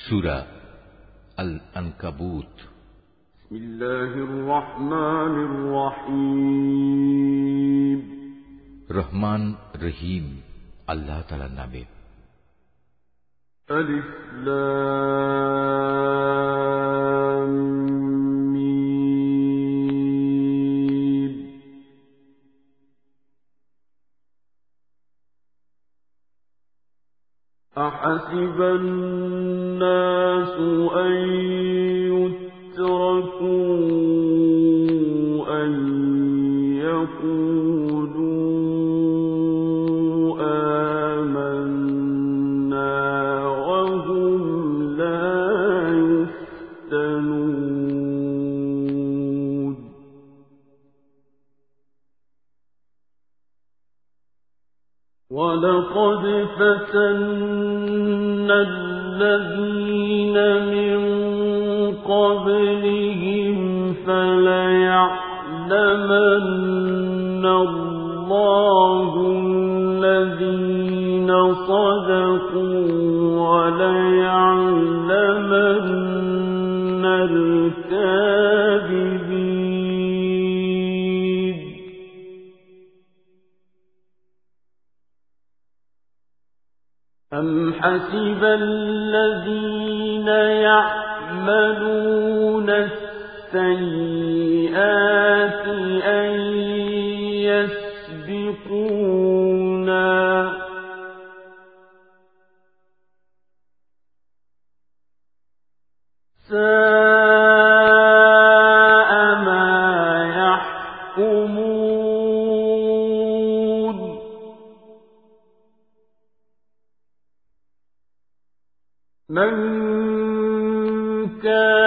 সুরা আল আনকাবুত بسم الله الرحمن الرحيم রহমান রহিম আল্লাহ তালার নামে ألف لام أحسب الناس أن يتركوا أن يقولوا آمنا وهم لا يفتنون ولقد فتنا الذين من قبلهم فليعلمن الله الذين صدقوا كان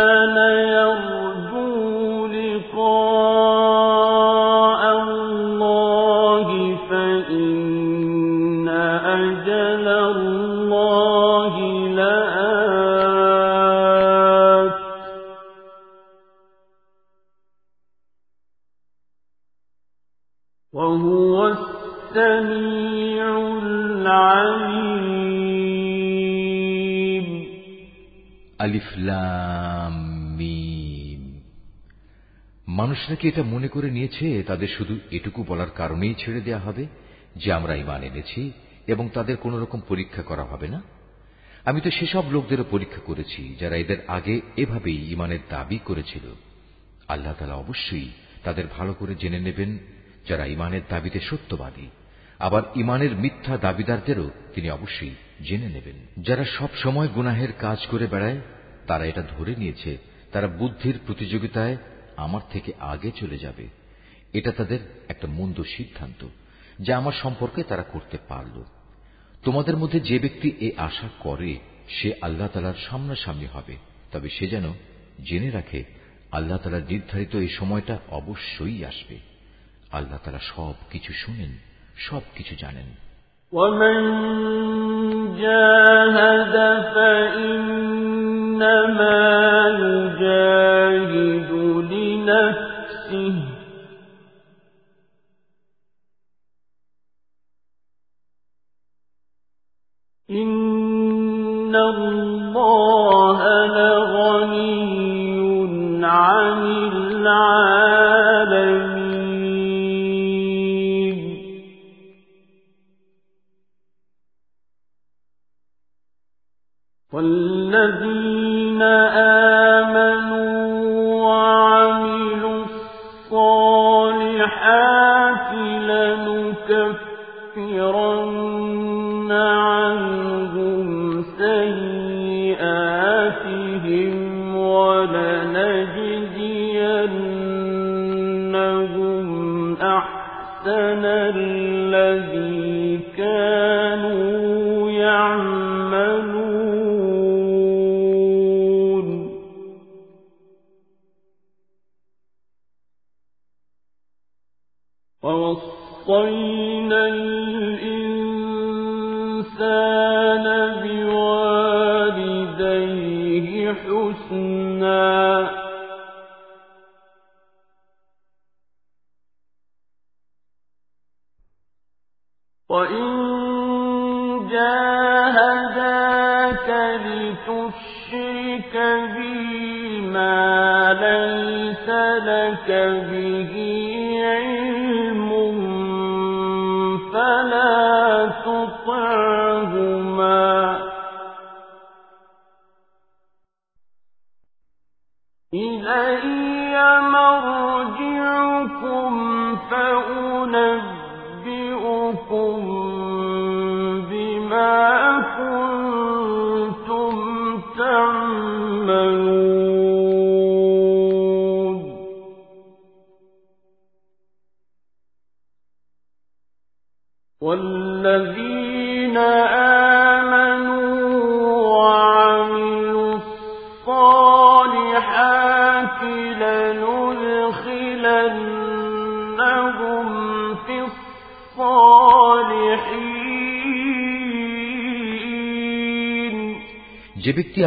মানুষরা কি এটা মনে করে নিয়েছে, তাদের শুধু এটুকু বলার কারণেই ছেড়ে দেয়া হবে যে আমরা ইমান এনেছি এবং তাদের কোন রকম পরীক্ষা করা হবে না। আমি তো সেসব লোকদেরও পরীক্ষা করেছি যারা এদের আগে এভাবেই ইমানের দাবি করেছিল। আল্লাহ তালা অবশ্যই তাদের ভালো করে জেনে নেবেন যারা ইমানের দাবিতে সত্যবাদী। আবার ইমানের মিথ্যা দাবিদারদেরও তিনি অবশ্যই জেনে নেবেন। যারা সব সময় গুনাহের কাজ করে বেড়ায়, তারা এটা ধরে নিয়েছে। তারা বুদ্ধির প্রতিযোগিতায় আমার থেকে আগে চলে যাবে এটা তাদের একটা মন্দ সিদ্ধান্ত যা আমার সম্পর্কে তারা করতে পারল তোমাদের মধ্যে যে ব্যক্তি এ আশা করে সে আল্লাহ তালার সামনাসামনি হবে তবে সে যেন জেনে রাখে আল্লাহ তালার নির্ধারিত এই সময়টা অবশ্যই আসবে আল্লাহ তালা সব কিছু শুনেন সব কিছু জানেন ومن جاهد فإنما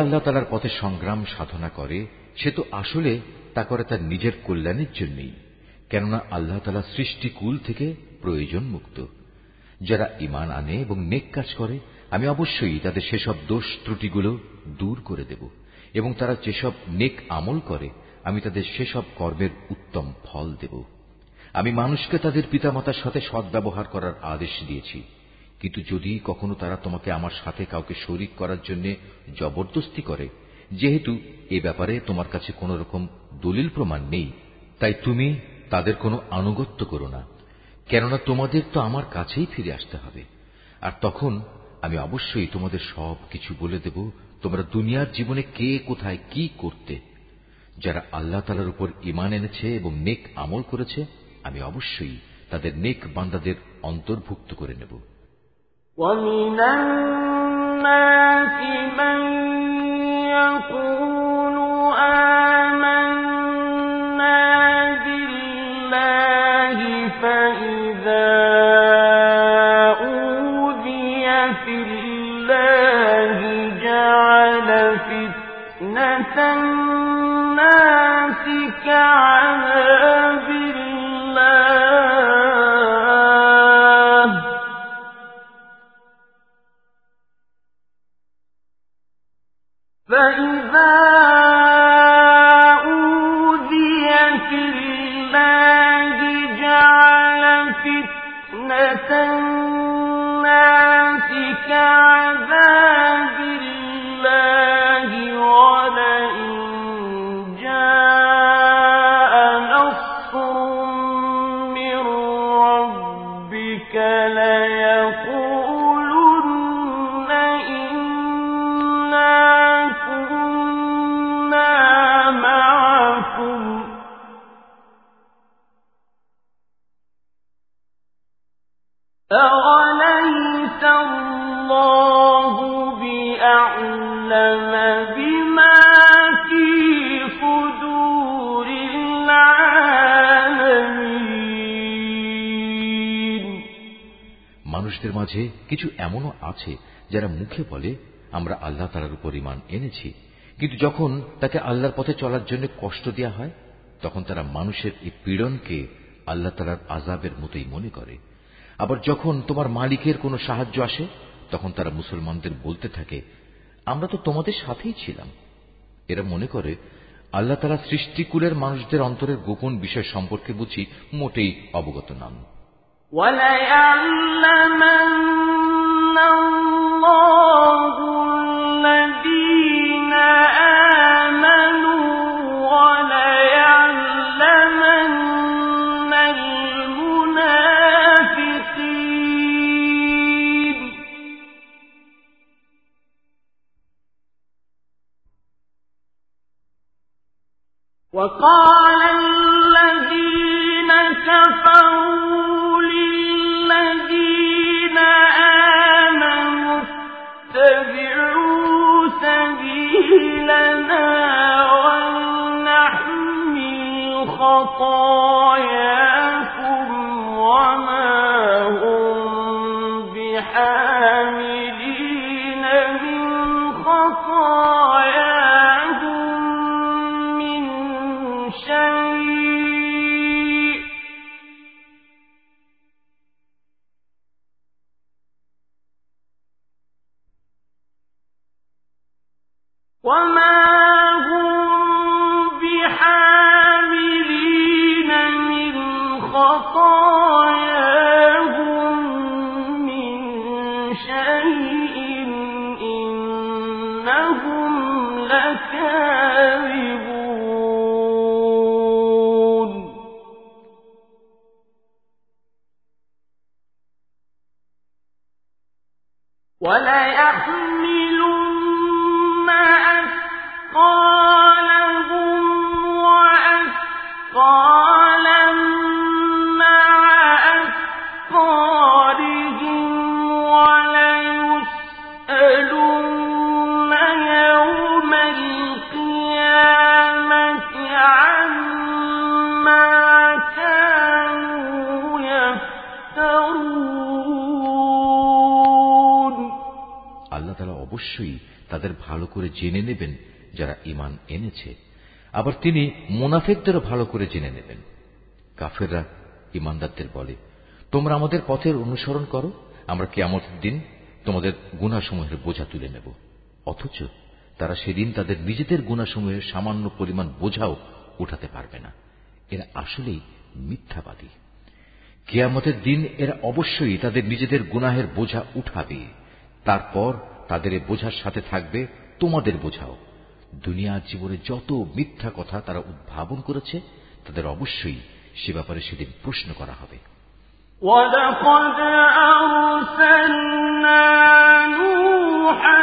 আল্লাহ তালার পথে সংগ্রাম সাধনা করে, সে তো আসলে তা করে তার নিজের কল্যাণের জন্যই, কেননা আল্লাহ তালা সৃষ্টিকুল থেকে প্রয়োজন মুক্ত। যারা ইমান আনে এবং নেক কাজ করে, আমি অবশ্যই তাদের সেসব দোষ ত্রুটিগুলো দূর করে দেব, এবং তারা যেসব নেক আমল করে, আমি তাদের সেসব কর্মের উত্তম ফল দেব। আমি মানুষকে তাদের পিতামাতার সাথে সদ্ব্যবহার করার আদেশ দিয়েছি। কিন্তু যদি কখনো তারা তোমাকে আমার সাথে কাউকে শরিক করার জন্য জবরদস্তি করে, যেহেতু এ ব্যাপারে তোমার কাছে কোন রকম দলিল প্রমাণ নেই, তাই তুমি তাদের কোনো আনুগত্য করো না। কেননা তোমাদের তো আমার কাছেই ফিরে আসতে হবে। আর তখন আমি অবশ্যই তোমাদের সব কিছু বলে দেব, তোমরা দুনিয়ার জীবনে কে, কোথায়, কি করতে। যারা আল্লাহ তালার উপর ইমান এনেছে এবং নেক আমল করেছে, আমি অবশ্যই তাদের নেক বান্দাদের অন্তর্ভুক্ত করে নেব। ومن الناس من يقول آمنا মাঝে কিছু এমনও আছে যারা মুখে বলে, আমরা আল্লাহ তালার উপর ইমান এনেছি। কিন্তু যখন তাকে আল্লাহর পথে চলার জন্য কষ্ট দেওয়া হয়, তখন তারা মানুষের এই পীড়নকে আল্লাহ তালার আজাবের মতোই মনে করে। আবার যখন তোমার মালিকের কোনো সাহায্য আসে, তখন তারা মুসলমানদের বলতে থাকে, আমরা তো তোমাদের সাথেই ছিলাম। এরা মনে করে, আল্লাহ তালা সৃষ্টিকুলের মানুষদের অন্তরের গোপন বিষয় সম্পর্কে বুঝি মোটেই অবগত নন। وليعلمن الله الذين آمنوا وليعلمن المنافقين. وقال জেনে নেবেন যারা ইমান এনেছে। আবার তিনি মোনাফেকদেরও ভালো করে জেনে নেবেন। কাফেররা ইমানদারদের বলে, তোমরা আমাদের পথের অনুসরণ করো, আমরা কেয়ামতের দিন তোমাদের গুণাসমূহের বোঝা তুলে নেব। অথচ তারা সেদিন তাদের নিজেদের গুণাসমূহের সামান্য পরিমাণ বোঝাও উঠাতে পারবে না। এরা আসলেই মিথ্যাবাদী। কেয়ামতের দিন এরা অবশ্যই তাদের নিজেদের গুনাহের বোঝা উঠাবে। তারপর তাদের এ বোঝার সাথে থাকবে তোমাদের বোঝাও দুনিয়ার জীবনে যত মিথ্যা কথা তারা উদ্ভাবন করেছে তাদের অবশ্যই সে ব্যাপারে সেদিন প্রশ্ন করা হবে ولقد أرسلنا نوحا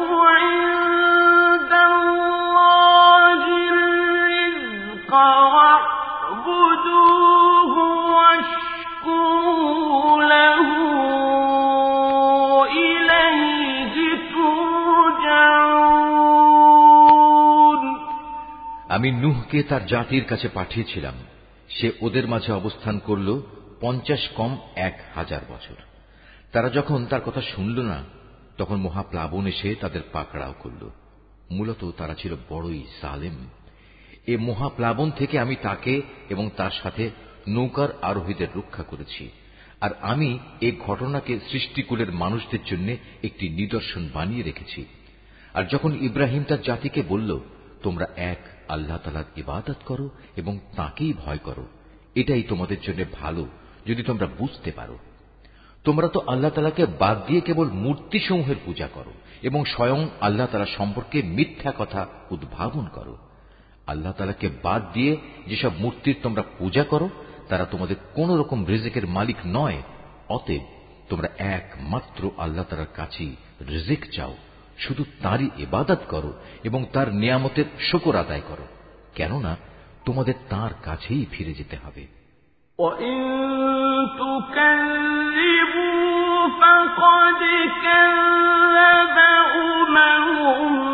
আমি নুহকে তার জাতির কাছে পাঠিয়েছিলাম। সে ওদের মাঝে অবস্থান করল পঞ্চাশ কম এক হাজার বছর। তারা যখন তার কথা শুনল না, তখন মহাপ্লাবন এসে তাদের পাকড়াও করল। মূলত তারা ছিল বড়ই সালেম। এ মহাপ্লাবন থেকে আমি তাকে এবং তার সাথে নৌকার আরোহীদের রক্ষা করেছি। আর আমি এ ঘটনাকে সৃষ্টিকুলের মানুষদের জন্য একটি নিদর্শন বানিয়ে রেখেছি। আর যখন ইব্রাহিম তার জাতিকে বলল তোমরা এক আল্লাহ তালার ইবাদত করো এবং তাকেই ভয় করো। এটাই তোমাদের জন্য ভালো, যদি তোমরা বুঝতে পারো। তোমরা তো আল্লাহ তালাকে বাদ দিয়ে কেবল মূর্তিসমূহের পূজা করো এবং স্বয়ং আল্লাহ তালা সম্পর্কে মিথ্যা কথা উদ্ভাবন করো। আল্লাহ তালাকে বাদ দিয়ে যেসব মূর্তির তোমরা পূজা করো, তারা তোমাদের কোন রকম রিজেকের মালিক নয়। অতএব তোমরা একমাত্র আল্লাহ তালার কাছেই রিজেক চাও। শুধু তারই এবাদত করো এবং তার নিয়ামতের শকর আদায় করো কেননা তোমাদের তার কাছেই ফিরে যেতে হবে فقد كذب أمم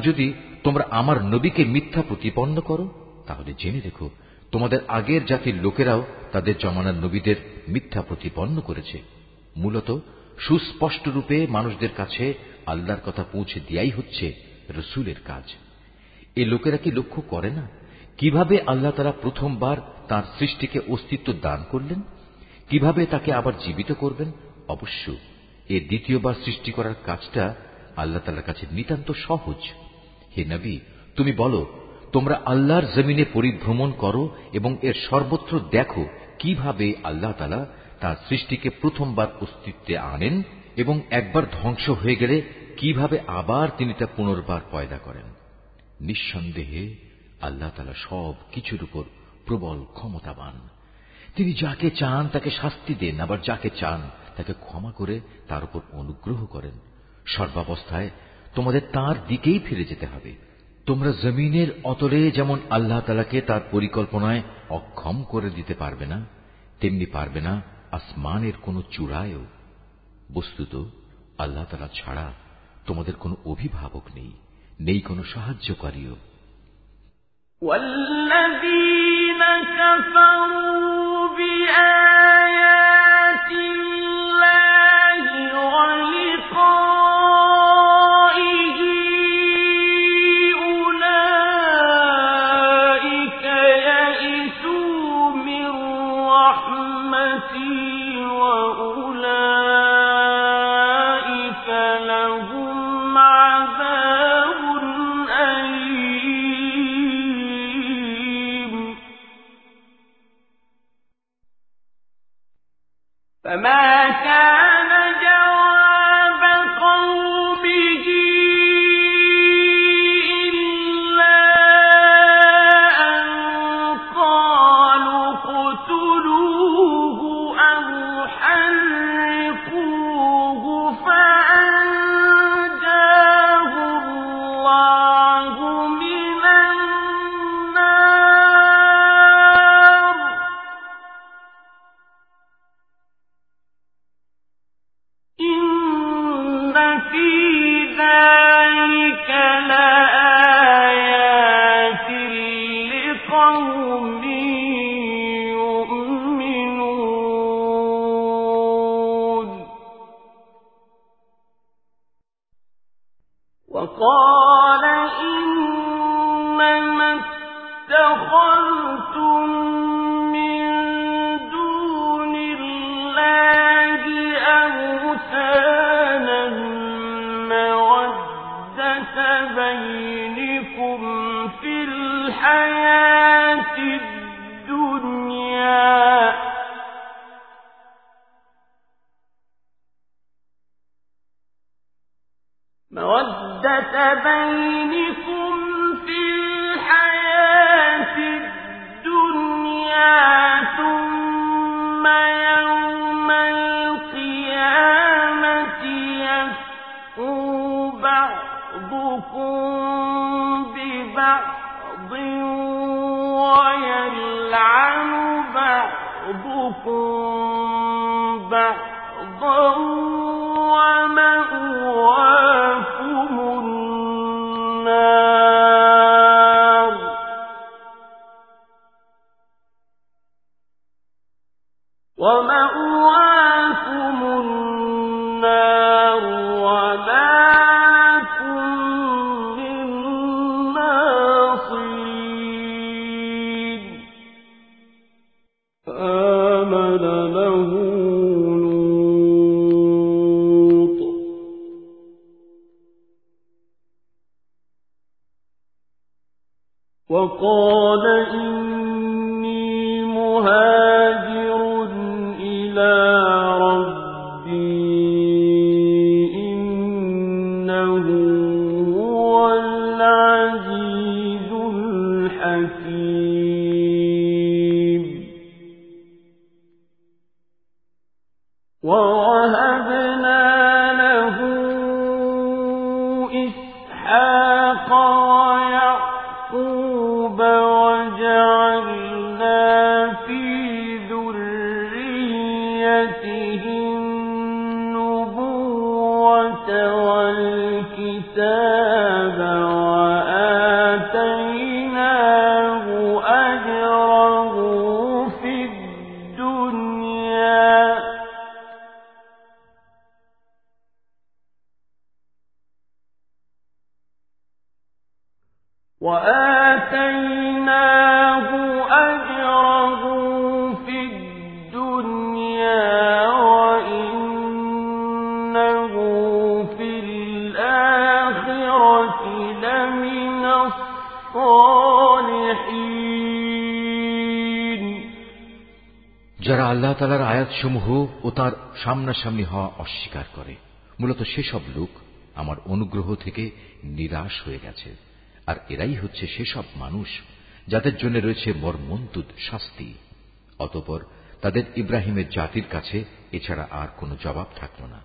যদি তোমরা আমার নবীকে মিথ্যা প্রতিপন্ন করো, তাহলে জেনে রেখো, তোমাদের আগের জাতির লোকেরাও তাদের জমানার নবীদের মিথ্যা প্রতিপন্ন করেছে। মূলত সুস্পষ্ট রূপে মানুষদের কাছে আল্লাহর কথা পৌঁছে দেয়াই হচ্ছে রসুলের কাজ। এ লোকেরা কি লক্ষ্য করে না? কীভাবে আল্লাহ তারা প্রথমবার তার সৃষ্টিকে অস্তিত্ব দান করলেন? কীভাবে তাকে আবার জীবিত করবেন? অবশ্য এ দ্বিতীয়বার সৃষ্টি করার কাজটা আল্লাহ তালার কাছে নিতান্ত সহজ। হে নবী, তুমি বলো, তোমরা আল্লাহর জমিনে পরিভ্রমণ করো এবং এর সর্বত্র দেখো কীভাবে আল্লাহ তালা তার সৃষ্টিকে প্রথমবার অস্তিত্বে আনেন এবং একবার ধ্বংস হয়ে গেলে কীভাবে আবার তিনি তা পুনর্বার পয়দা করেন। নিঃসন্দেহে আল্লাহ তালা সব কিছুর উপর প্রবল ক্ষমতাবান। তিনি যাকে চান তাকে শাস্তি দেন, আবার যাকে চান তাকে ক্ষমা করে তার উপর অনুগ্রহ করেন। সর্বাবস্থায় তোমাদের তার দিকেই ফিরে যেতে হবে তোমরা জমিনের অতলে যেমন আল্লাহ তালাকে তার পরিকল্পনায় অক্ষম করে দিতে পারবে না তেমনি পারবে না আসমানের কোন চূড়ায়ও বস্তুত আল্লাহ তালা ছাড়া তোমাদের কোনো অভিভাবক নেই নেই কোনো সাহায্যকারীও والذين بعضكم بعضا ومأواكم সমূহ ও তার সামনাসামনি হওয়া অস্বীকার করে, মূলত সেসব লোক আমার অনুগ্রহ থেকে নিরাশ হয়ে গেছে। আর এরাই হচ্ছে সেসব মানুষ যাদের জন্য রয়েছে মর্মন্তুদ শাস্তি। অতপর তাদের ইব্রাহিমের জাতির কাছে এছাড়া আর কোনো জবাব থাকল না।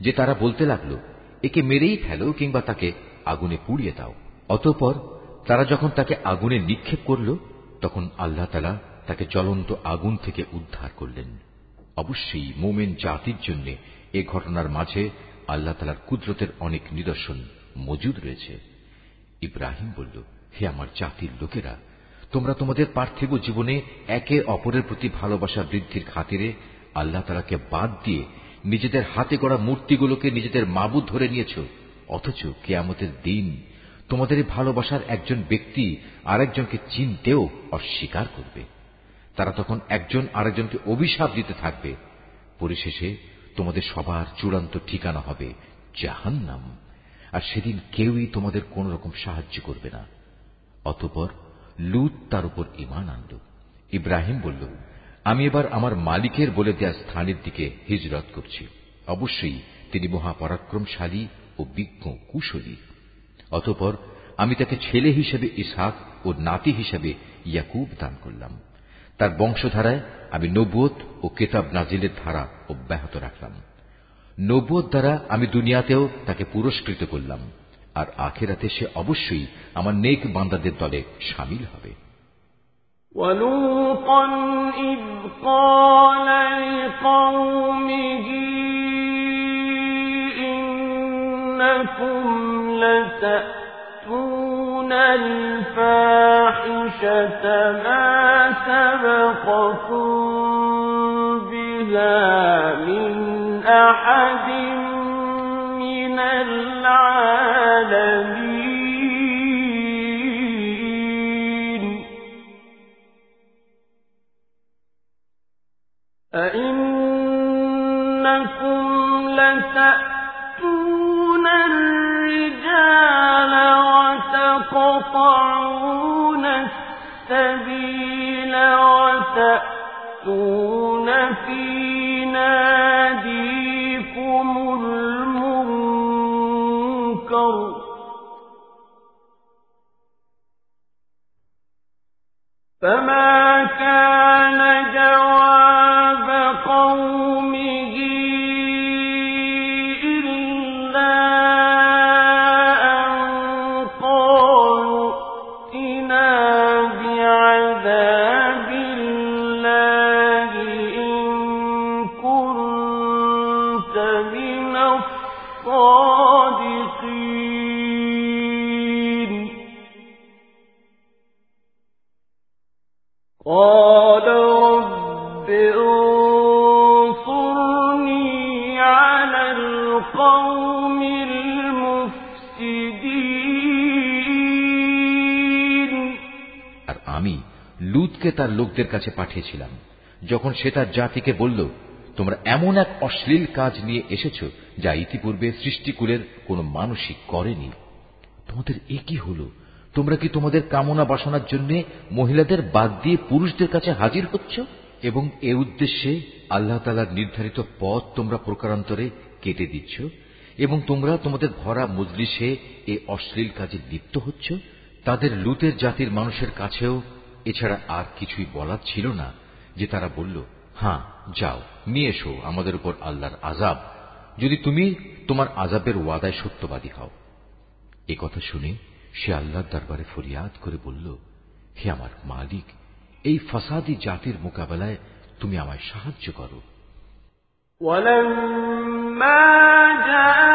যে তারা বলতে লাগল, একে মেরেই ফেলো কিংবা তাকে আগুনে পুড়িয়ে দাও। অতপর তারা যখন তাকে আগুনে নিক্ষেপ করল, তখন আল্লাহ তালা তাকে জ্বলন্ত আগুন থেকে উদ্ধার করলেন। অবশ্যই মোমেন জাতির জন্য এ ঘটনার মাঝে আল্লাহ তালার কুদরতের অনেক নিদর্শন মজুদ রয়েছে। ইব্রাহিম বলল, হে আমার জাতির লোকেরা, তোমরা তোমাদের পার্থিব জীবনে একে অপরের প্রতি ভালোবাসা বৃদ্ধির খাতিরে আল্লাহ তালাকে বাদ দিয়ে নিজেদের হাতে গড়া মূর্তিগুলোকে নিজেদের মাবুদ ধরে নিয়েছ। অথচ কেয়ামতের দিন তোমাদের ভালোবাসার একজন ব্যক্তি আরেকজনকে চিনতেও অস্বীকার করবে। তারা তখন একজন আরেকজনকে অভিশাপ দিতে থাকবে। পরিশেষে তোমাদের সবার চূড়ান্ত ঠিকানা হবে জাহান্নাম। আর সেদিন কেউই তোমাদের কোন রকম সাহায্য করবে না। অতপর লুত তার উপর ইমান আনল। ইব্রাহিম বলল, আমি এবার আমার মালিকের বলে দেয়া স্থানের দিকে হিজরত করছি। অবশ্যই তিনি মহাপরাক্রমশালী ও বিজ্ঞ কুশলী। অতপর আমি তাকে ছেলে হিসেবে ইসাক ও নাতি হিসেবে ইয়াকুব দান করলাম। তার বংশধারায় আমি নবুয়ত ও কেতাব নাজিলের ধারা অব্যাহত রাখলাম নবুয়ত দ্বারা আমি দুনিয়াতেও তাকে পুরস্কৃত করলাম আর আখেরাতে সে অবশ্যই আমার নেক বান্দাদের দলে সামিল হবে ولوطا إذ قال لقومه إنكم لتأتون الفاحشة ما سبقكم بها من أحد في ناديكم المنكر. فما كان লুতকে তার লোকদের কাছে পাঠিয়েছিলাম। যখন সে তার জাতিকে বলল, তোমরা এমন এক অশ্লীল কাজ নিয়ে এসেছ যা ইতিপূর্বে সৃষ্টিকুলের কোনো মানুষই করেনি। তোমাদের এ কি হল? তোমরা কি তোমাদের কামনা বাসনার জন্য মহিলাদের বাদ দিয়ে পুরুষদের কাছে হাজির হচ্ছ? এবং এ উদ্দেশ্যে আল্লাহ তালার নির্ধারিত পথ তোমরা প্রকারান্তরে কেটে দিচ্ছ এবং তোমরা তোমাদের ভরা মজলিসে এ অশ্লীল কাজে লিপ্ত হচ্ছ। তাদের লুতের জাতির মানুষের কাছেও এছাড়া আর কিছুই বলার ছিল না যে তারা বলল হ্যাঁ যাও নিয়ে এসো আমাদের উপর আল্লাহর আজাব যদি তুমি তোমার আজাবের ওয়াদায় সত্যবাদী হও এ কথা শুনে সে আল্লাহর দরবারে ফরিয়াদ করে বলল হে আমার মালিক এই ফাসাদি জাতির মোকাবেলায় তুমি আমায় সাহায্য করো ولما جاءت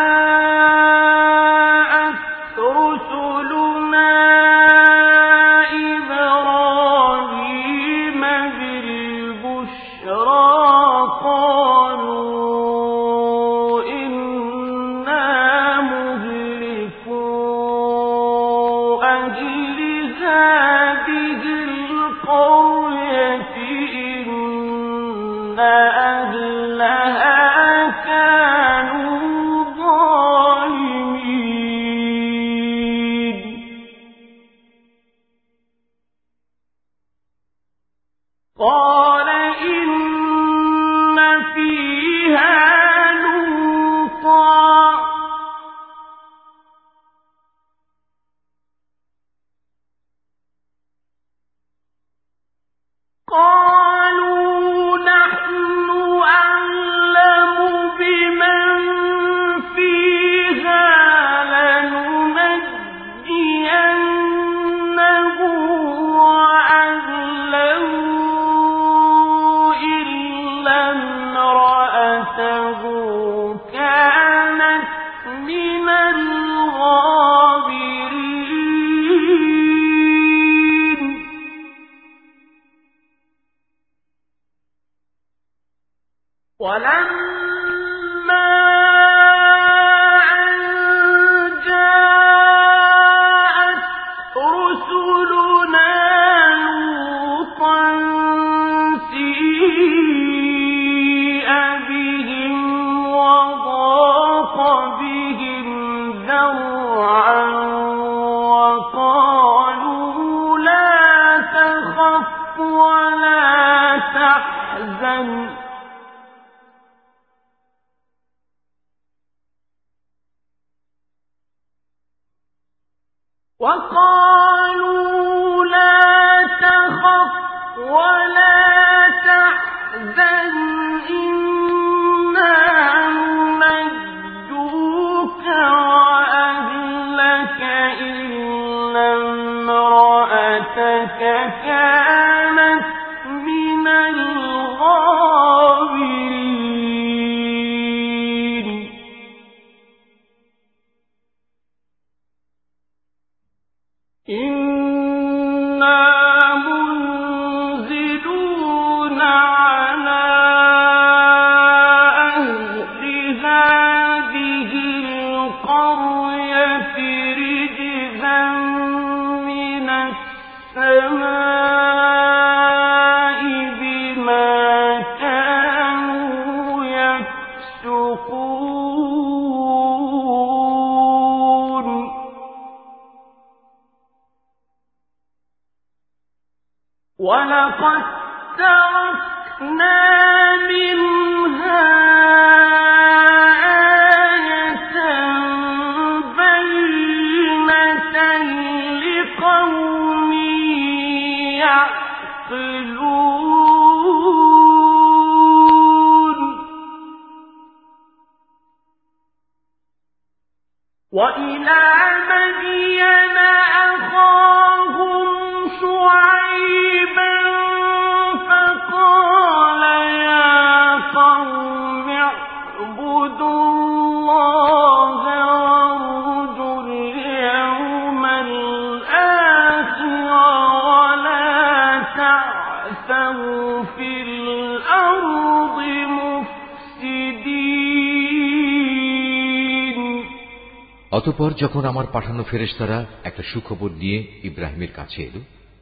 অতপর যখন আমার পাঠানো ফেরেশতারা একটা সুখবর নিয়ে ইব্রাহিমের কাছে এল,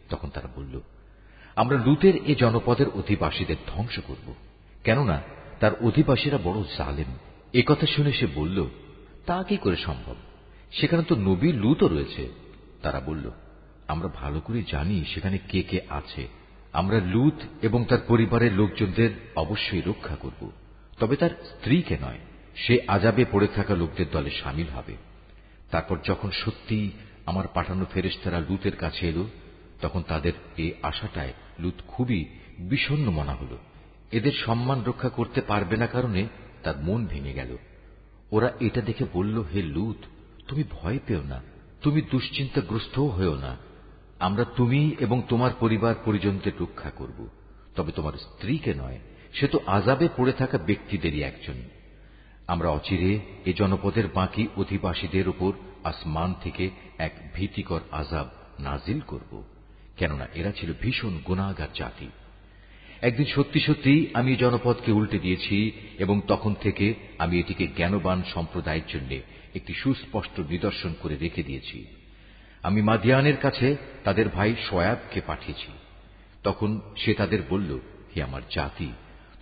তখন তারা বলল, আমরা লুতের এ জনপদের অধিবাসীদের ধ্বংস করব। কেননা তার অধিবাসীরা বড় জালেম। কথা শুনে সে বলল, তা কি করে সম্ভব? সেখানে তো নবী লুতও রয়েছে। তারা বলল, আমরা ভালো করে জানি সেখানে কে কে আছে। আমরা লুত এবং তার পরিবারের লোকজনদের অবশ্যই রক্ষা করব। তবে তার স্ত্রীকে নয়, সে আজাবে পড়ে থাকা লোকদের দলে সামিল হবে। তারপর যখন সত্যি আমার পাঠানো ফেরেস্তারা লুতের কাছে এলো, তখন তাদের এই আশাটায় লুত খুবই বিষণ্ন মনা হল। এদের সম্মান রক্ষা করতে পারবে না কারণে তার মন ভেঙে গেল। ওরা এটা দেখে বলল, হে লুত, তুমি ভয় পেও না। তুমি দুশ্চিন্তাগ্রস্তও হয়েও না। আমরা তুমি এবং তোমার পরিবার পরিজনদের রক্ষা করব। তবে তোমার স্ত্রীকে নয়, সে তো আজাবে পড়ে থাকা ব্যক্তিদেরই একজন। আমরা অচিরে এ জনপদের বাকি অধিবাসীদের উপর আসমান থেকে এক ভীতিকর আজাব নাজিল করব। কেননা এরা ছিল ভীষণ গুণাগার জাতি। একদিন সত্যি সত্যি আমি জনপদকে উল্টে দিয়েছি এবং তখন থেকে আমি এটিকে জ্ঞানবান সম্প্রদায়ের জন্য একটি সুস্পষ্ট নিদর্শন করে রেখে দিয়েছি। আমি মাদিয়ানের কাছে তাদের ভাই শয়াবকে পাঠিয়েছি। তখন সে তাদের বলল, হে আমার জাতি,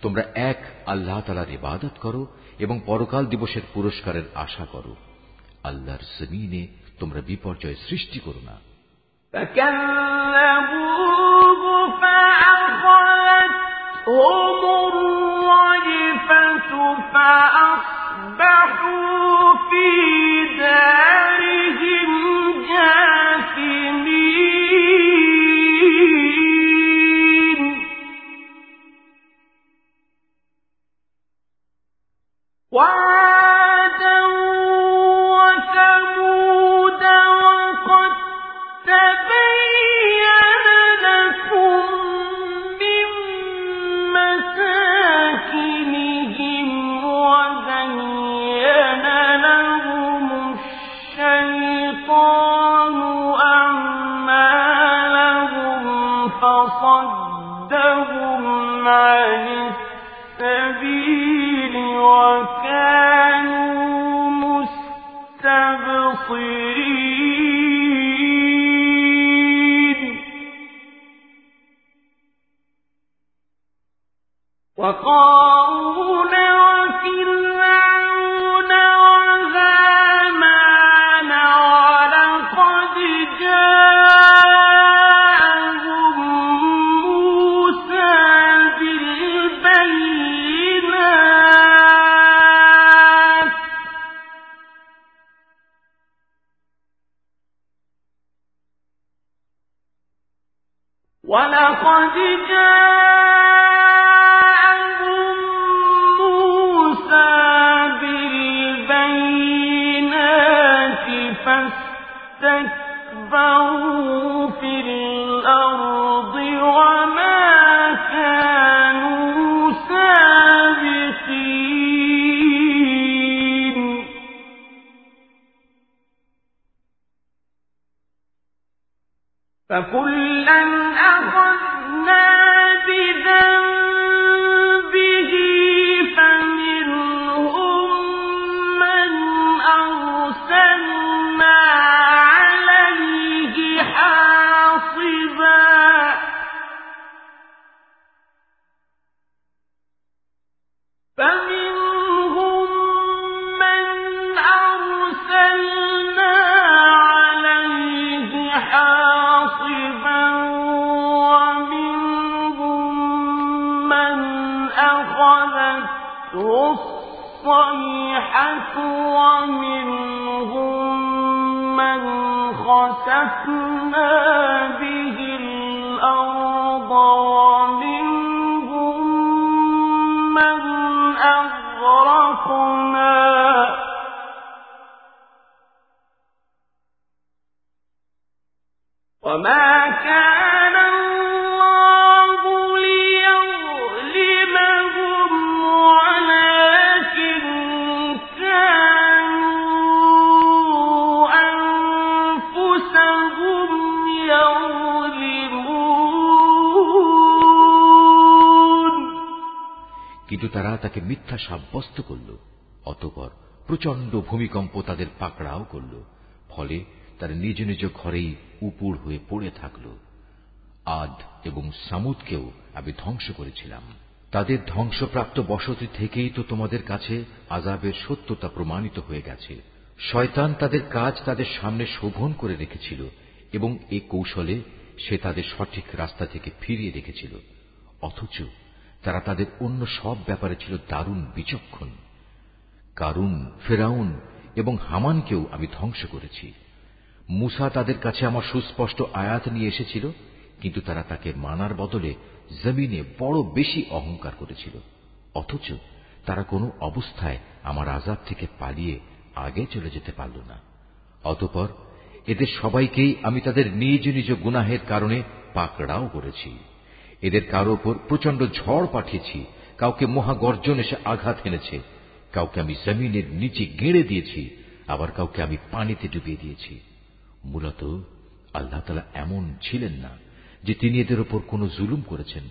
তোমরা এক আল্লাহ তালার ইবাদত করো এবং পরকাল দিবসের পুরস্কারের আশা করো। আল্লাহর জমিনে তোমরা বিপর্যয় সৃষ্টি করো না। هم الرجفة فأ তাকে মিথ্যা সাব্যস্ত করল, অতপর প্রচণ্ড ভূমিকম্প তাদের পাকড়াও করল, ফলে তারা নিজ নিজ ঘরেই উপুড় হয়ে পড়ে থাকল। আদ এবং সামুদকেও আমি ধ্বংস করেছিলাম। তাদের ধ্বংসপ্রাপ্ত বসতি থেকেই তো তোমাদের কাছে আজাবের সত্যতা প্রমাণিত হয়ে গেছে। শয়তান তাদের কাজ তাদের সামনে শোভন করে রেখেছিল এবং এ কৌশলে সে তাদের সঠিক রাস্তা থেকে ফিরিয়ে রেখেছিল। অথচ তারা তাদের অন্য সব ব্যাপারে ছিল দারুণ বিচক্ষণ। কারুন, ফেরাউন এবং হামানকেও আমি ধ্বংস করেছি। মুসা তাদের কাছে আমার সুস্পষ্ট আয়াত নিয়ে এসেছিল, কিন্তু তারা তাকে মানার বদলে জমিনে বড় বেশি অহংকার করেছিল। অথচ তারা কোনো অবস্থায় আমার আজাব থেকে পালিয়ে আগে চলে যেতে পারল না। অতপর এদের সবাইকেই আমি তাদের নিজ নিজ গুনাহের কারণে পাকড়াও করেছি। এদের কারো ওপর প্রচন্ড ঝড় পাঠিয়েছি কাউকে মহাগর্জন এসে আঘাত এনেছে কাউকে আমি জমিনের নিচে গেড়ে দিয়েছি আবার কাউকে আমি পানিতে ডুবিয়ে দিয়েছি মূলত আল্লাহ তালা এমন ছিলেন না যে তিনি এদের উপর কোনো জুলুম করেছেন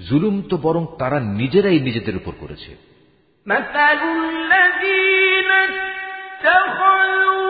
জুলুম তো বরং তারা নিজেরাই নিজেদের উপর করেছে مثل الذين اتخذوا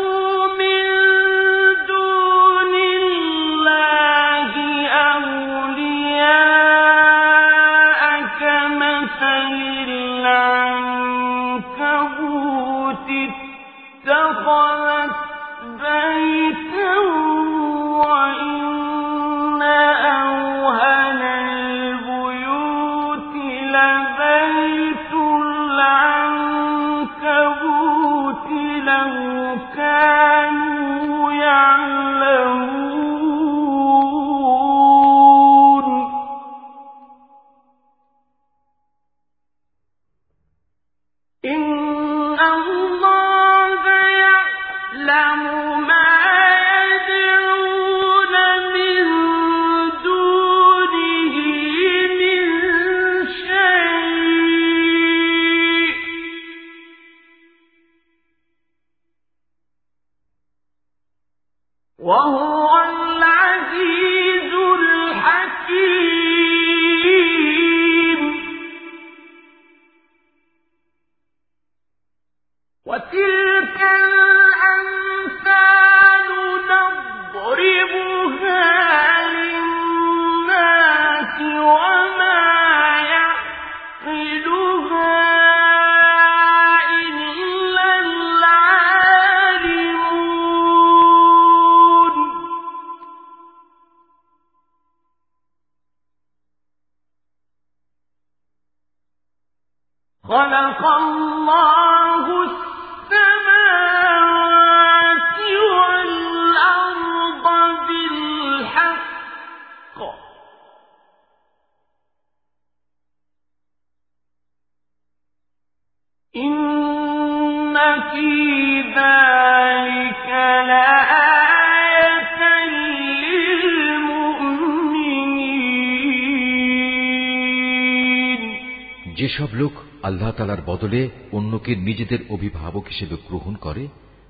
যেসব লোক আল্লাহ তালার বদলে অন্যকে নিজেদের অভিভাবক হিসেবে গ্রহণ করে,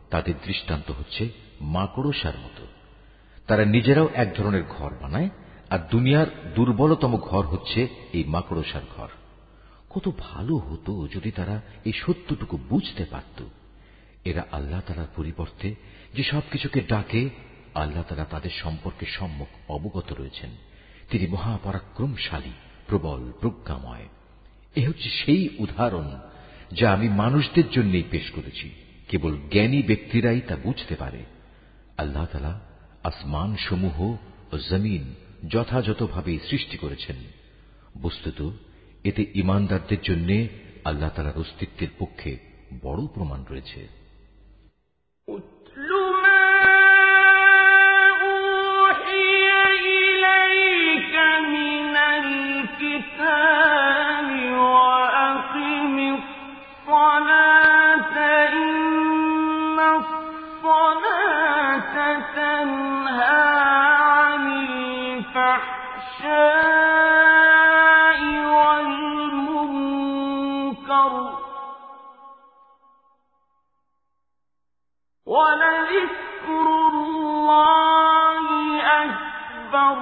তাদের দৃষ্টান্ত হচ্ছে মাকড়সার মতো। তারা নিজেরাও এক ধরনের ঘর বানায়, আর দুনিয়ার দুর্বলতম ঘর হচ্ছে এই মাকড়সার ঘর। কত ভালো হতো যদি তারা এই সত্যটুকু বুঝতে পারত। এরা আল্লাহ তালার পরিবর্তে যে সব কিছুকে ডাকে, আল্লাহ তালা তাদের সম্পর্কে সম্মুখ অবগত রয়েছেন। তিনি মহাপরাক্রমশালী, প্রবল, প্রজ্ঞাময়। এ হচ্ছে সেই উদাহরণ যা আমি মানুষদের জন্যই পেশ করেছি কেবল জ্ঞানী ব্যক্তিরাই তা বুঝতে পারে আল্লাহ তালা আসমান সমূহ ও জমিন যথাযথভাবে সৃষ্টি করেছেন বস্তুত এতে ইমানদারদের জন্য আল্লাহ তালার অস্তিত্বের পক্ষে বড় প্রমাণ রয়েছে اتل ما أوحي إليك من الكتاب ولذكر الله أكبر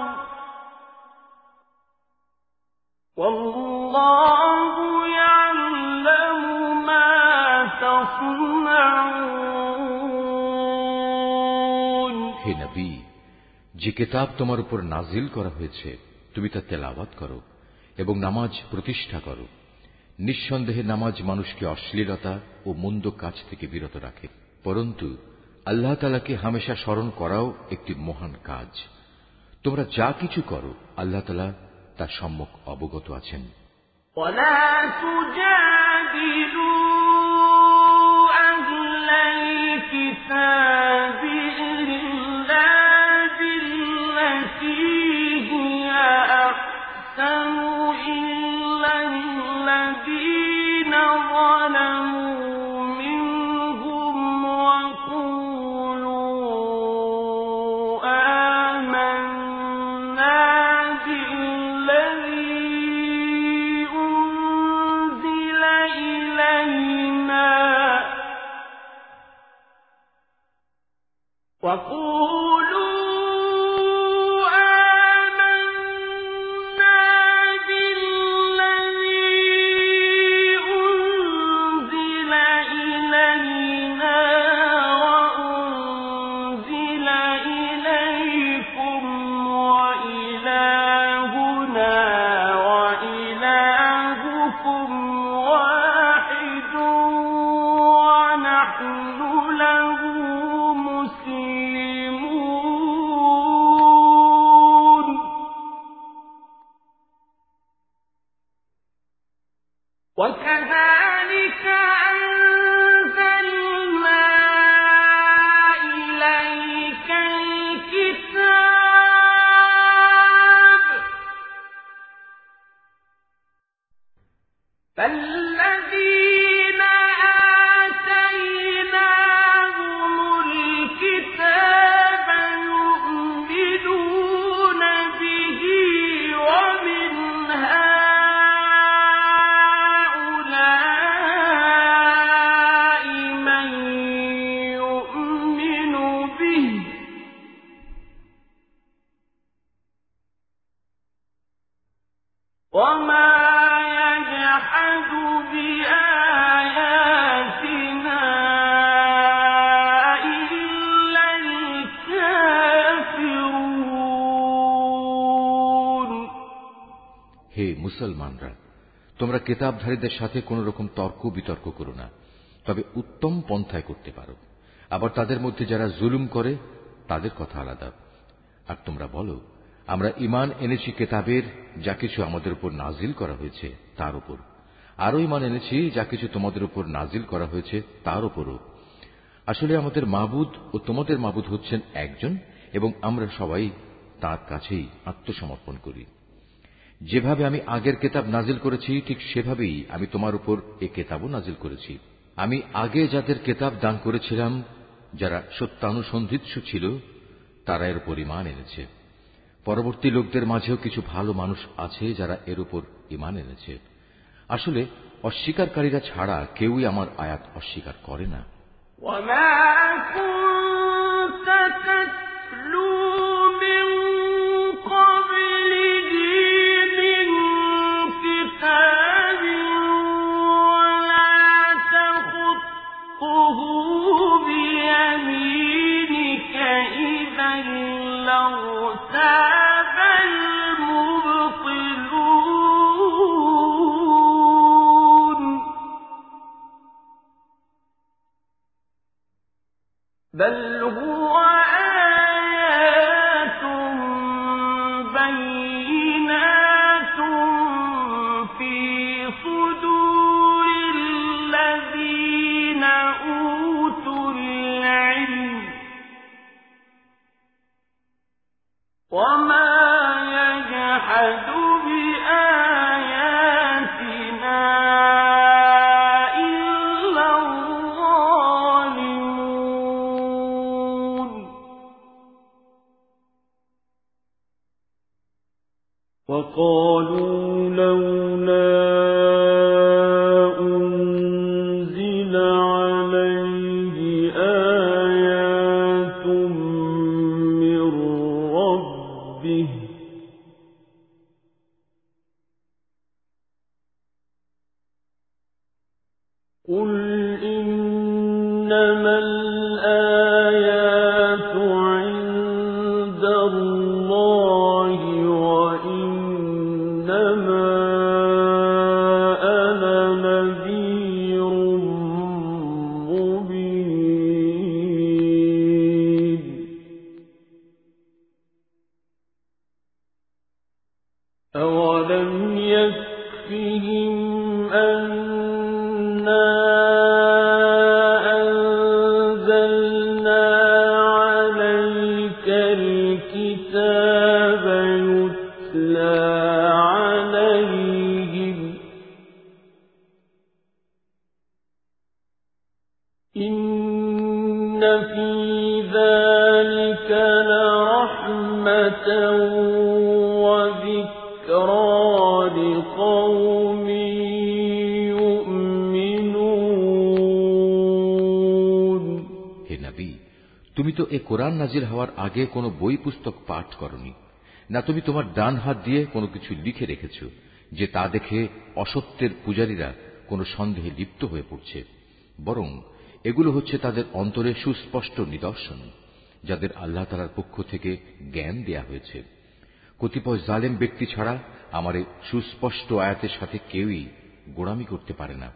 والله يعلم ما تصنعون হে নবী যে কেতাব তোমার উপর নাজিল করা হয়েছে তুমি তা তেলাওয়াত করো এবং নামাজ প্রতিষ্ঠা করো নিঃসন্দেহে নামাজ মানুষকে অশ্লীলতা ও মন্দ কাজ থেকে বিরত রাখে পরন্তু আল্লাহ তালাকে হামেশা স্মরণ করাও একটি মহান কাজ তোমরা যা কিছু করো আল্লাহ তালা তার সম্মুখ অবগত আছেন ولا تجادلوا أهل الكتاب কেতাবধারীদের সাথে কোন রকম তর্ক বিতর্ক করো না। তবে উত্তম পন্থায় করতে পারো। আবার তাদের মধ্যে যারা জুলুম করে, তাদের কথা আলাদা। আর তোমরা বলো, আমরা ইমান এনেছি কেতাবের, যা কিছু আমাদের উপর নাজিল করা হয়েছে, তার উপর। আরও ইমান এনেছি, যা কিছু তোমাদের উপর নাজিল করা হয়েছে, তার উপরও। আসলে আমাদের মাবুদ ও তোমাদের মাবুদ হচ্ছেন একজন, এবং আমরা সবাই তার কাছেই আত্মসমর্পণ করি। যেভাবে আমি আগের কেতাব নাজিল করেছি, ঠিক সেভাবেই আমি তোমার উপর এ কেতাবও নাজিল করেছি। আমি আগে যাদের কেতাব দান করেছিলাম, যারা সত্যানুসন্ধিৎস ছিল, তারা এর উপর ইমান এনেছে। পরবর্তী লোকদের মাঝেও কিছু ভালো মানুষ আছে যারা এর উপর ইমান এনেছে। আসলে, অস্বীকারীরা ছাড়া কেউই আমার আয়াত অস্বীকার করে না। بل لرحمة وذكرى لقوم يؤمنون হে নবী তুমি তো এ কোরআন নাজির হওয়ার আগে কোনো বই পুস্তক পাঠ করনি না তুমি তোমার ডান হাত দিয়ে কোনো কিছু লিখে রেখেছ যে তা দেখে অসত্যের পূজারীরা কোনো সন্দেহে লিপ্ত হয়ে পড়ছে বরং এগুলো হচ্ছে তাদের অন্তরে সুস্পষ্ট নিদর্শন যাদের আল্লাহ তালার পক্ষ থেকে জ্ঞান দেয়া হয়েছে। কতিপয় জালেম ব্যক্তি ছাড়া আমার সুস্পষ্ট আয়াতের সাথে কেউই গোড়ামি করতে পারে না।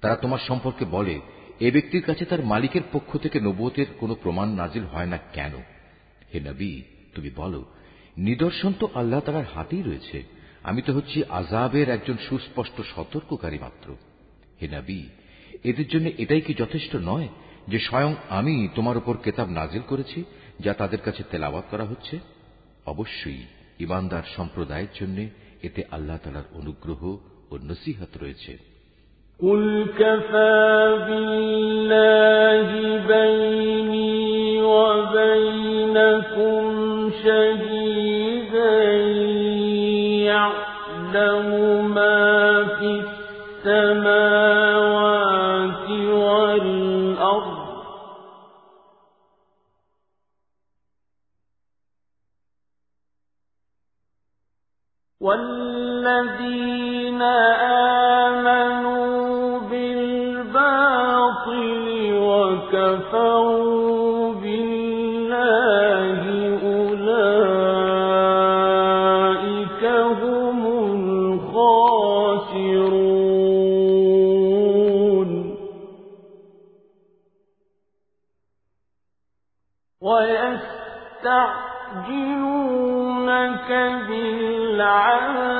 তারা তোমার সম্পর্কে বলে, এ ব্যক্তির কাছে তার মালিকের পক্ষ থেকে নবতের কোনো প্রমাণ নাজিল হয় না কেন? হে নবী, তুমি বলো, নিদর্শন তো আল্লাহ তালার হাতেই রয়েছে। আমি তো হচ্ছি আজাবের একজন সুস্পষ্ট সতর্ককারী মাত্র। হে নবী, এদের জন্য এটাই কি যথেষ্ট নয় যে স্বয়ং আমি তোমার উপর কেতাব নাজিল করেছি যা তাদের কাছে তেলাওয়াত করা হচ্ছে অবশ্যই ইমানদার সম্প্রদায়ের জন্য এতে আল্লাহ তালার অনুগ্রহ ও নসিহত রয়েছে قل كفى بالله بيني وبينكم شهيدا يعلم ما في السماوات والذين يأمرونك بالعدل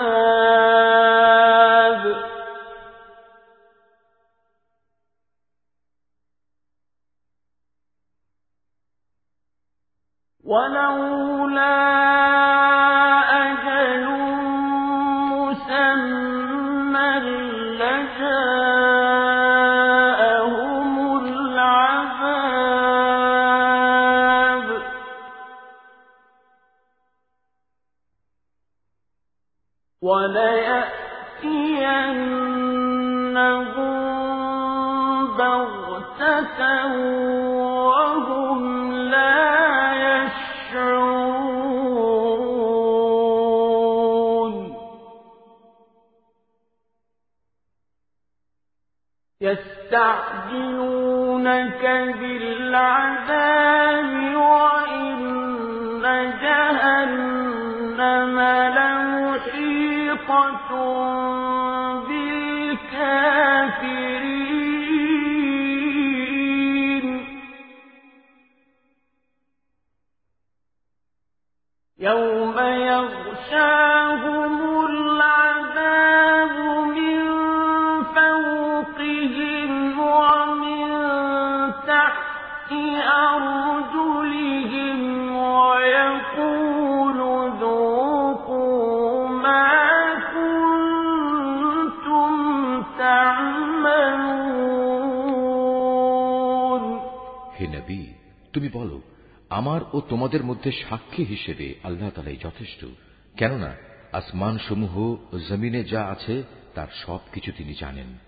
মধ্যে সাক্ষী হিসেবে আল্লাহ তালাই যথেষ্ট। কেননা আসমান সমূহ ও জমিনে যা আছে, তার সব কিছু তিনি জানেন।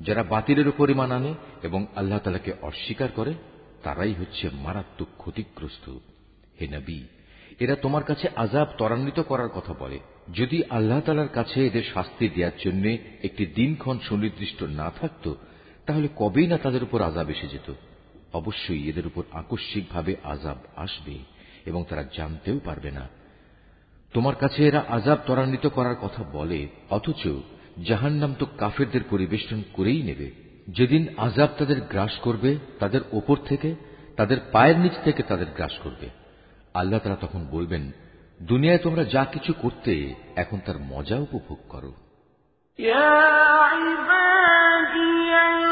যারা বাতিলের উপর ইমান আনে এবং আল্লাহ তালাকে অস্বীকার করে, তারাই হচ্ছে মারাত্মক ক্ষতিগ্রস্ত। হে নবী, এরা তোমার কাছে আজাব ত্বরান্বিত করার কথা বলে। যদি আল্লাহ তালার কাছে এদের শাস্তি দেওয়ার জন্য একটি দিনক্ষণ সুনির্দিষ্ট না থাকত, তাহলে কবেই না তাদের উপর আজাব এসে যেত? অবশ্যই এদের উপর আকস্মিকভাবে আজাব আসবে। এবং তারা জানতেও পারবে না তোমার কাছে এরা আজাব ত্বরান্বিত করার কথা বলে অথচ জাহান্নাম তো কাফেরদের পরিবেষ্টন করেই নেবে যেদিন আজাব তাদের গ্রাস করবে তাদের ওপর থেকে তাদের পায়ের নিচ থেকে তাদের গ্রাস করবে আল্লাহ তারা তখন বলবেন দুনিয়ায় তোমরা যা কিছু করতে এখন তার মজা উপভোগ করো الذين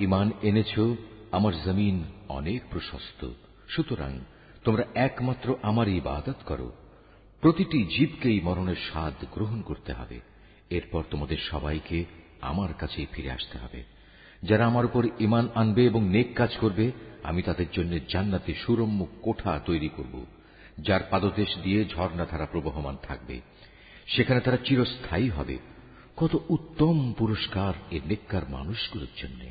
ইমান এনেছ, আমার জমিন অনেক প্রশস্ত। সুতরাং তোমরা একমাত্র আমার ইবাদত করো। প্রতিটি জীবকেই মরণের স্বাদ গ্রহণ করতে হবে। এরপর তোমাদের সবাইকে আমার কাছেই ফিরে আসতে হবে। যারা আমার উপর ইমান আনবে এবং নেক কাজ করবে, আমি তাদের জন্য জান্নাতে সুরম্য কোঠা তৈরি করব, যার পাদদেশ দিয়ে ঝর্ণাধারা প্রবহমান থাকবে। সেখানে তারা চিরস্থায়ী হবে। কত উত্তম পুরস্কার এ নেককার মানুষগুলোর জন্য।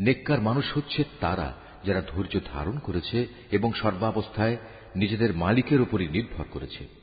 নেককার মানুষ হচ্ছে তারা যারা ধৈর্য ধারণ করেছে এবং সর্বাবস্থায় নিজেদের মালিকের উপরই নির্ভর করেছে।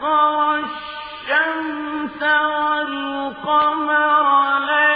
سخر الشمس والقمر لَيَالٍ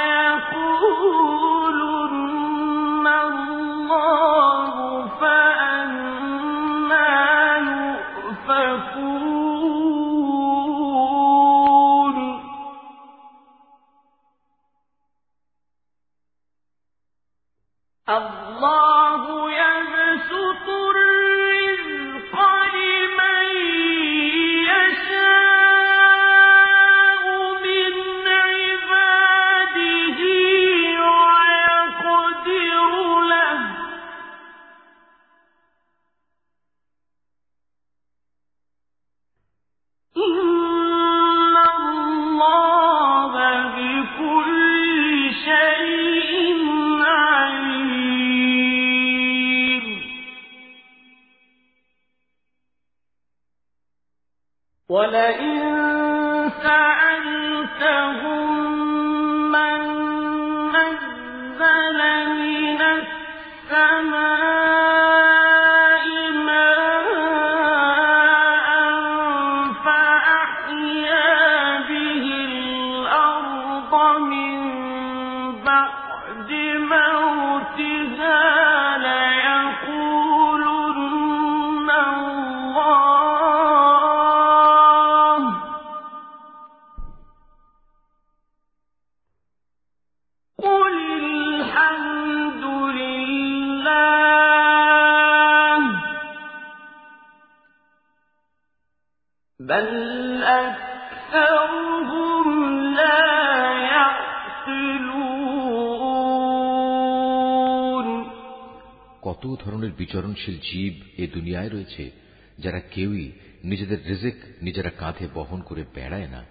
বিচরণশীল জীব এ দুনিয়ায় রয়েছে, যারা কেউই নিজেদের রিজেক নিজেরা কাঁধে বহন করে বেড়ায় না।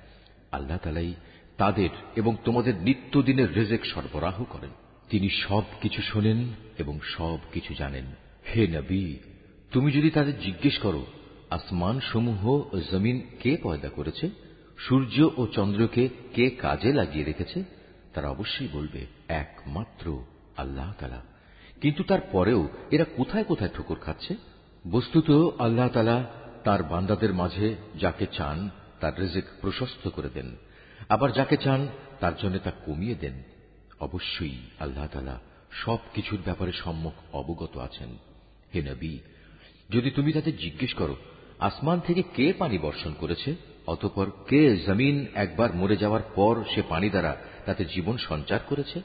আল্লাহ তালাই তাদের এবং তোমাদের নিত্যদিনের রেজেক সরবরাহ করেন। তিনি সব কিছু শোনেন এবং সব কিছু জানেন। হে নবী, তুমি যদি তাদের জিজ্ঞেস করো আসমান সমূহ ও জমিন কে পয়দা করেছে? সূর্য ও চন্দ্রকে কে কাজে লাগিয়ে রেখেছে? তারা অবশ্যই বলবে, একমাত্র আল্লাহ তালা। কিন্তু তারপরেও এরা কোথায় কোথায় ঠোকর খাচ্ছে? বস্তুত আল্লাহ তালা তার বান্দাদের মাঝে যাকে চান তার রেজেক প্রশস্ত করে দেন। আবার যাকে চান তার জন্য তা কমিয়ে দেন। অবশ্যই আল্লাহ তালা সব কিছুর ব্যাপারে সম্মুখ অবগত আছেন। হে নবী, যদি তুমি তাদের জিজ্ঞেস করো, আসমান থেকে কে পানি বর্ষণ করেছে? অতপর কে জমিন একবার মরে যাওয়ার পর সে পানি দ্বারা তাতে জীবন সঞ্চার করেছে?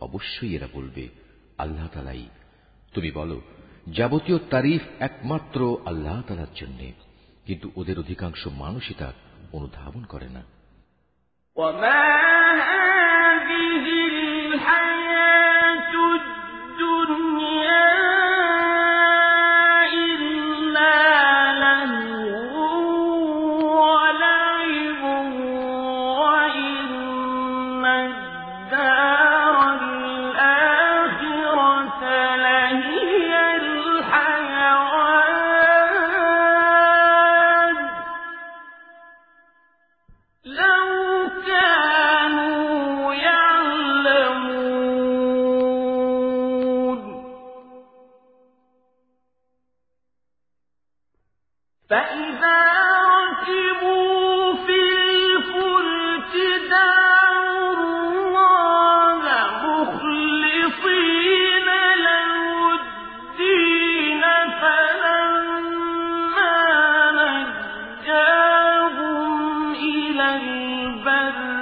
অবশ্যই এরা বলবে আল্লাহ তালাই। তুমি বলো, যাবতীয় তারিফ একমাত্র আল্লাহ তালার জন্যে, কিন্তু ওদের অধিকাংশ মানুষই তা অনুধাবন করে না। بل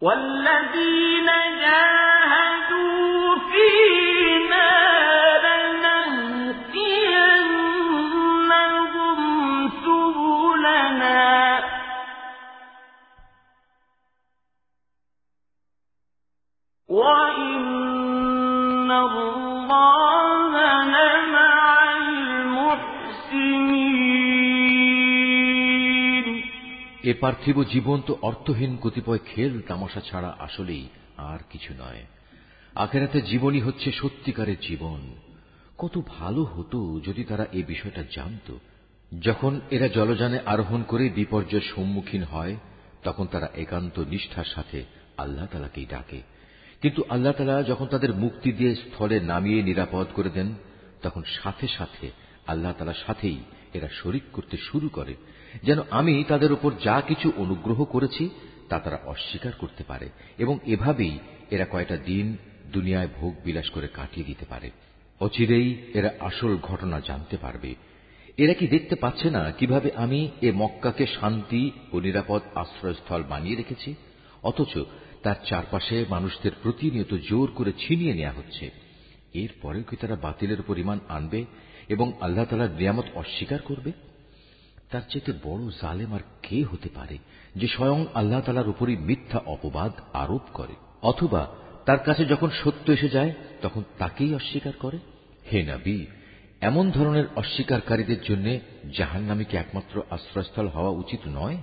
والذي এ পার্থিব জীবন তো অর্থহীন কতিপয় খেল তামাশা ছাড়া আসলেই আর কিছু নয়। আখেরাতে জীবনই হচ্ছে সত্যিকারের জীবন। কত ভালো হতো যদি তারা এই বিষয়টা জানত। যখন এরা জলযানে আরোহণ করে বিপর্যয়ের সম্মুখীন হয়, তখন তারা একান্ত নিষ্ঠার সাথে আল্লাহ তালাকেই ডাকে। কিন্তু আল্লাহ তালা যখন তাদের মুক্তি দিয়ে স্থলে নামিয়ে নিরাপদ করে দেন, তখন সাথে সাথে আল্লাহ তালার সাথেই এরা শরিক করতে শুরু করে। যেন আমি তাদের উপর যা কিছু অনুগ্রহ করেছি, তা তারা অস্বীকার করতে পারে এবং এভাবেই এরা কয়টা দিন দুনিয়ায় ভোগ বিলাস করে কাটিয়ে দিতে পারে। অচিরেই এরা আসল ঘটনা জানতে পারবে। এরা কি দেখতে পাচ্ছে না কীভাবে আমি এ মক্কাকে শান্তি ও নিরাপদ আশ্রয়স্থল বানিয়ে রেখেছি? অথচ তার চারপাশে মানুষদের প্রতিনিয়ত জোর করে ছিনিয়ে নেওয়া হচ্ছে। এরপরেও কি তারা বাতিলের পরিমাণ আনবে এবং আল্লাহ তালার নিয়ামত অস্বীকার করবে? তার চেয়ে বড় জালেম আর কে হতে পারে যে স্বয়ং আল্লাহ তালার উপরই মিথ্যা অপবাদ আরোপ করে? অথবা তার কাছে যখন সত্য এসে যায়, তখন তাকেই অস্বীকার করে? হে নাবি, এমন ধরনের অস্বীকারীদের জন্য জাহান নামীকে একমাত্র আশ্রয়স্থল হওয়া উচিত নয়?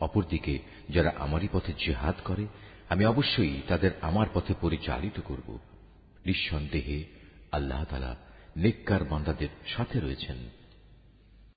অপরদিকে, যারা আমারই পথে জেহাদ করে, আমি অবশ্যই তাদের আমার পথে পরিচালিত করব। নিঃসন্দেহে আল্লাহ তালা নেককার বান্দাদের সাথে রয়েছেন।